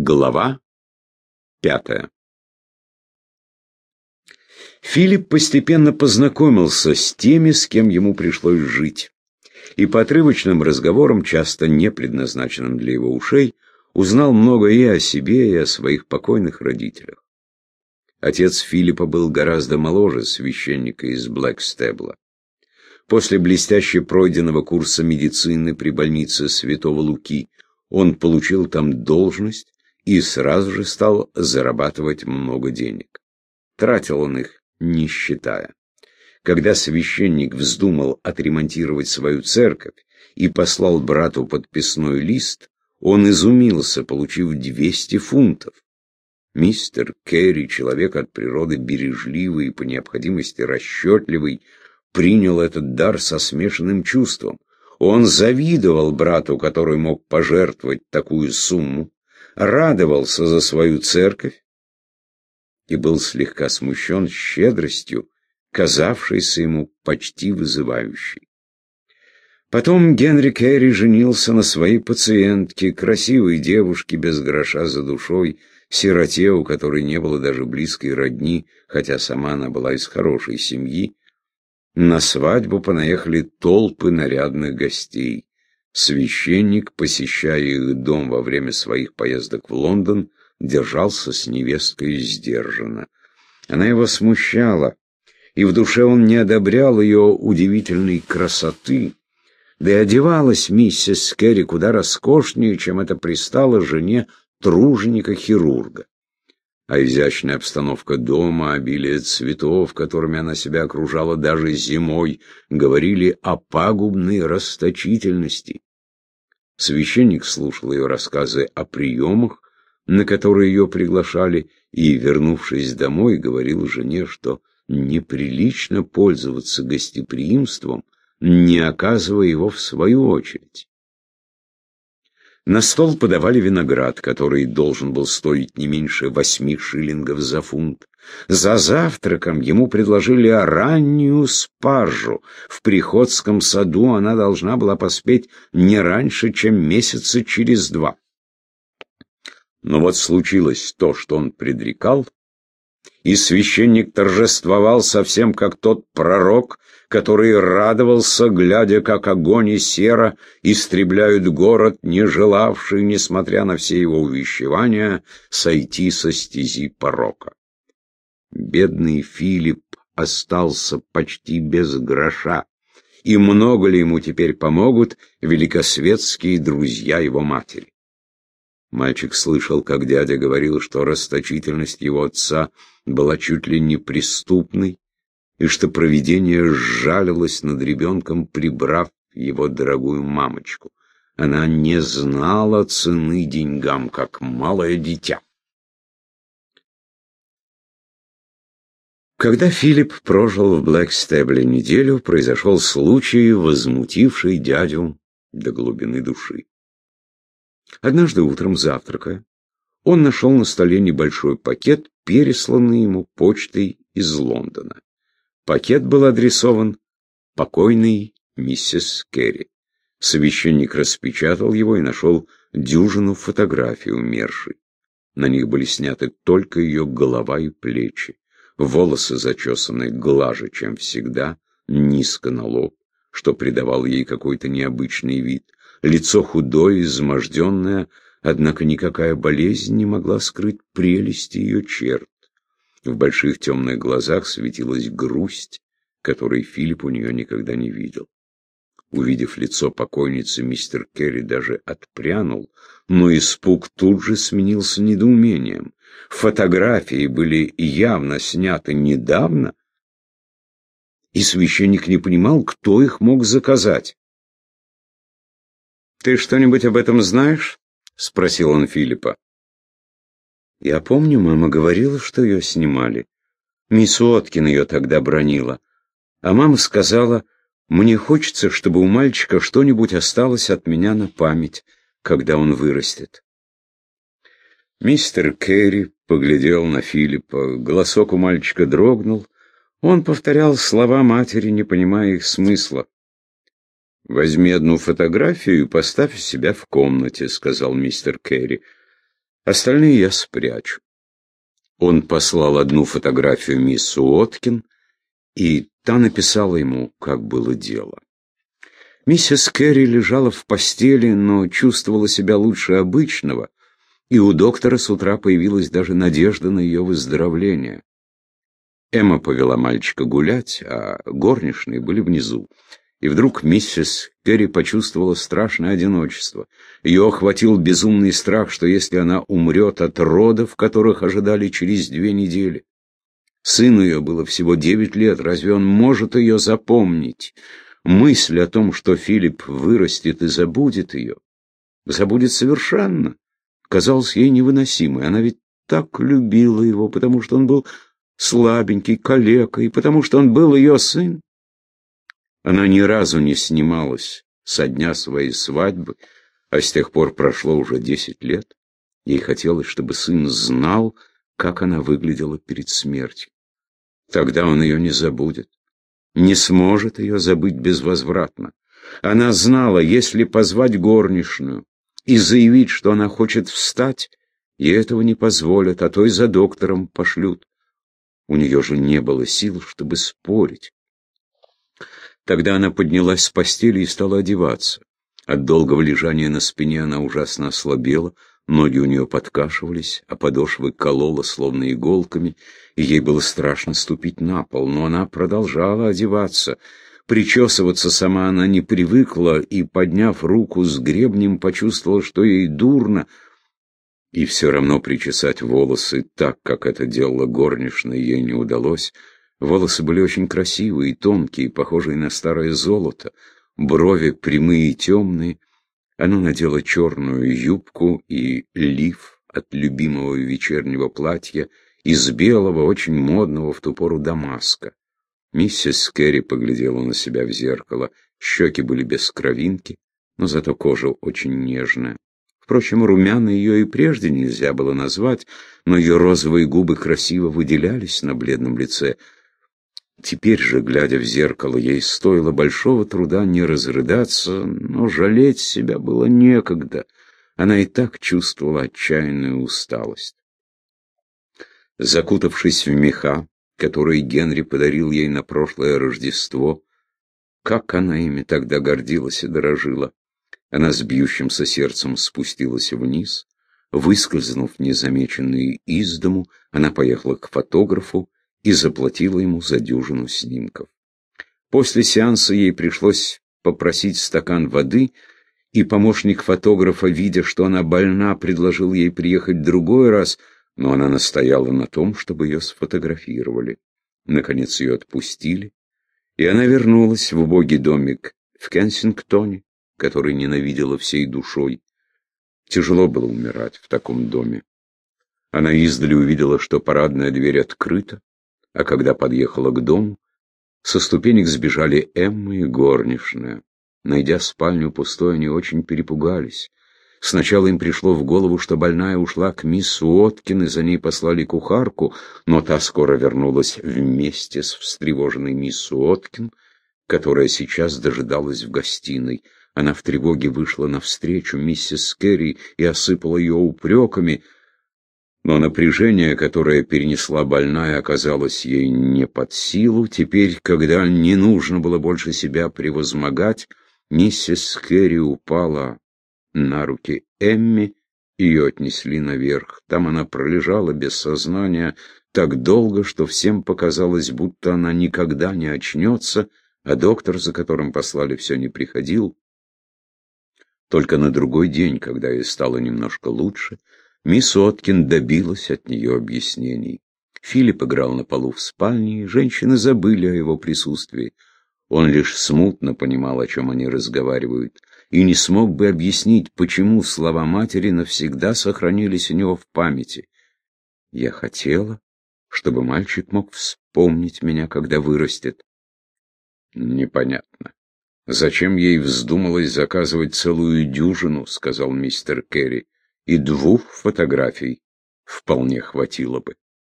Глава пятая Филипп постепенно познакомился с теми, с кем ему пришлось жить, и по отрывочным разговорам, часто не предназначенным для его ушей, узнал много и о себе, и о своих покойных родителях. Отец Филиппа был гораздо моложе священника из Блэкстебла. После блестяще пройденного курса медицины при больнице Святого Луки он получил там должность и сразу же стал зарабатывать много денег. Тратил он их, не считая. Когда священник вздумал отремонтировать свою церковь и послал брату подписной лист, он изумился, получив 200 фунтов. Мистер Керри, человек от природы бережливый и по необходимости расчетливый, принял этот дар со смешанным чувством. Он завидовал брату, который мог пожертвовать такую сумму, радовался за свою церковь и был слегка смущен щедростью, казавшейся ему почти вызывающей. Потом Генри Керри женился на своей пациентке, красивой девушке без гроша за душой, сироте, у которой не было даже близкой родни, хотя сама она была из хорошей семьи. На свадьбу понаехали толпы нарядных гостей. Священник, посещая их дом во время своих поездок в Лондон, держался с невесткой сдержанно. Она его смущала, и в душе он не одобрял ее удивительной красоты. Да и одевалась миссис Керри куда роскошнее, чем это пристало жене труженика-хирурга а изящная обстановка дома, обилие цветов, которыми она себя окружала даже зимой, говорили о пагубной расточительности. Священник слушал ее рассказы о приемах, на которые ее приглашали, и, вернувшись домой, говорил жене, что неприлично пользоваться гостеприимством, не оказывая его в свою очередь. На стол подавали виноград, который должен был стоить не меньше восьми шиллингов за фунт. За завтраком ему предложили раннюю спаржу. В Приходском саду она должна была поспеть не раньше, чем месяца через два. Но вот случилось то, что он предрекал, и священник торжествовал совсем как тот пророк, который радовался, глядя, как огонь и сера истребляют город, не желавший, несмотря на все его увещевания, сойти со стези порока. Бедный Филипп остался почти без гроша, и много ли ему теперь помогут великосветские друзья его матери? Мальчик слышал, как дядя говорил, что расточительность его отца была чуть ли не преступной, и что провидение сжалилось над ребенком, прибрав его дорогую мамочку. Она не знала цены деньгам, как малое дитя. Когда Филипп прожил в Блэкстебле неделю, произошел случай, возмутивший дядю до глубины души. Однажды утром завтракая, он нашел на столе небольшой пакет, пересланный ему почтой из Лондона. Пакет был адресован покойной миссис Керри. Священник распечатал его и нашел дюжину фотографий умершей. На них были сняты только ее голова и плечи. Волосы зачесаны глаже, чем всегда, низко на лоб, что придавал ей какой-то необычный вид. Лицо худое, изможденное, однако никакая болезнь не могла скрыть прелести ее черт. В больших темных глазах светилась грусть, которой Филипп у нее никогда не видел. Увидев лицо покойницы, мистер Керри даже отпрянул, но испуг тут же сменился недоумением. Фотографии были явно сняты недавно, и священник не понимал, кто их мог заказать. «Ты что-нибудь об этом знаешь?» — спросил он Филиппа. Я помню, мама говорила, что ее снимали. Мисс Уоткин ее тогда бронила. А мама сказала, мне хочется, чтобы у мальчика что-нибудь осталось от меня на память, когда он вырастет. Мистер Керри поглядел на Филиппа. Голосок у мальчика дрогнул. Он повторял слова матери, не понимая их смысла. «Возьми одну фотографию и поставь себя в комнате», — сказал мистер Керри. Остальные я спрячу. Он послал одну фотографию мисс Уоткин, и та написала ему, как было дело. Миссис Керри лежала в постели, но чувствовала себя лучше обычного, и у доктора с утра появилась даже надежда на ее выздоровление. Эмма повела мальчика гулять, а горничные были внизу. И вдруг миссис Керри почувствовала страшное одиночество. Ее охватил безумный страх, что если она умрет от родов, которых ожидали через две недели. Сыну ее было всего девять лет, разве он может ее запомнить? Мысль о том, что Филипп вырастет и забудет ее, забудет совершенно, казалась ей невыносимой. Она ведь так любила его, потому что он был слабенький, калека, и потому что он был ее сын. Она ни разу не снималась со дня своей свадьбы, а с тех пор прошло уже десять лет. Ей хотелось, чтобы сын знал, как она выглядела перед смертью. Тогда он ее не забудет, не сможет ее забыть безвозвратно. Она знала, если позвать горничную и заявить, что она хочет встать, ей этого не позволят, а то и за доктором пошлют. У нее же не было сил, чтобы спорить. Тогда она поднялась с постели и стала одеваться. От долгого лежания на спине она ужасно ослабела, ноги у нее подкашивались, а подошвы колола словно иголками, и ей было страшно ступить на пол, но она продолжала одеваться. Причесываться сама она не привыкла, и, подняв руку с гребнем, почувствовала, что ей дурно, и все равно причесать волосы так, как это делала горничная, ей не удалось. Волосы были очень красивые, тонкие, похожие на старое золото, брови прямые и темные. Она надела черную юбку и лиф от любимого вечернего платья из белого, очень модного в ту пору дамаска. Миссис Керри поглядела на себя в зеркало. Щеки были без кровинки, но зато кожа очень нежная. Впрочем, румяной ее и прежде нельзя было назвать, но ее розовые губы красиво выделялись на бледном лице — Теперь же, глядя в зеркало, ей стоило большого труда не разрыдаться, но жалеть себя было некогда. Она и так чувствовала отчаянную усталость. Закутавшись в меха, которые Генри подарил ей на прошлое Рождество, как она ими тогда гордилась и дорожила. Она с бьющимся сердцем спустилась вниз. Выскользнув незамеченной из дому, она поехала к фотографу и заплатила ему за дюжину снимков. После сеанса ей пришлось попросить стакан воды, и помощник фотографа, видя, что она больна, предложил ей приехать другой раз, но она настояла на том, чтобы ее сфотографировали. Наконец ее отпустили, и она вернулась в убогий домик в Кенсингтоне, который ненавидела всей душой. Тяжело было умирать в таком доме. Она издали увидела, что парадная дверь открыта, а когда подъехала к дому, со ступенек сбежали Эмма и горничная. Найдя спальню пустой, они очень перепугались. Сначала им пришло в голову, что больная ушла к мисс Уоткин, и за ней послали кухарку, но та скоро вернулась вместе с встревоженной мисс Уоткин, которая сейчас дожидалась в гостиной. Она в тревоге вышла навстречу миссис Керри и осыпала ее упреками — но напряжение, которое перенесла больная, оказалось ей не под силу. Теперь, когда не нужно было больше себя превозмогать, миссис Керри упала на руки Эмми, ее отнесли наверх. Там она пролежала без сознания так долго, что всем показалось, будто она никогда не очнется, а доктор, за которым послали, все не приходил. Только на другой день, когда ей стало немножко лучше, Мисс Откин добилась от нее объяснений. Филипп играл на полу в спальне, и женщины забыли о его присутствии. Он лишь смутно понимал, о чем они разговаривают, и не смог бы объяснить, почему слова матери навсегда сохранились у него в памяти. «Я хотела, чтобы мальчик мог вспомнить меня, когда вырастет». «Непонятно. Зачем ей вздумалось заказывать целую дюжину?» — сказал мистер Керри и двух фотографий вполне хватило бы.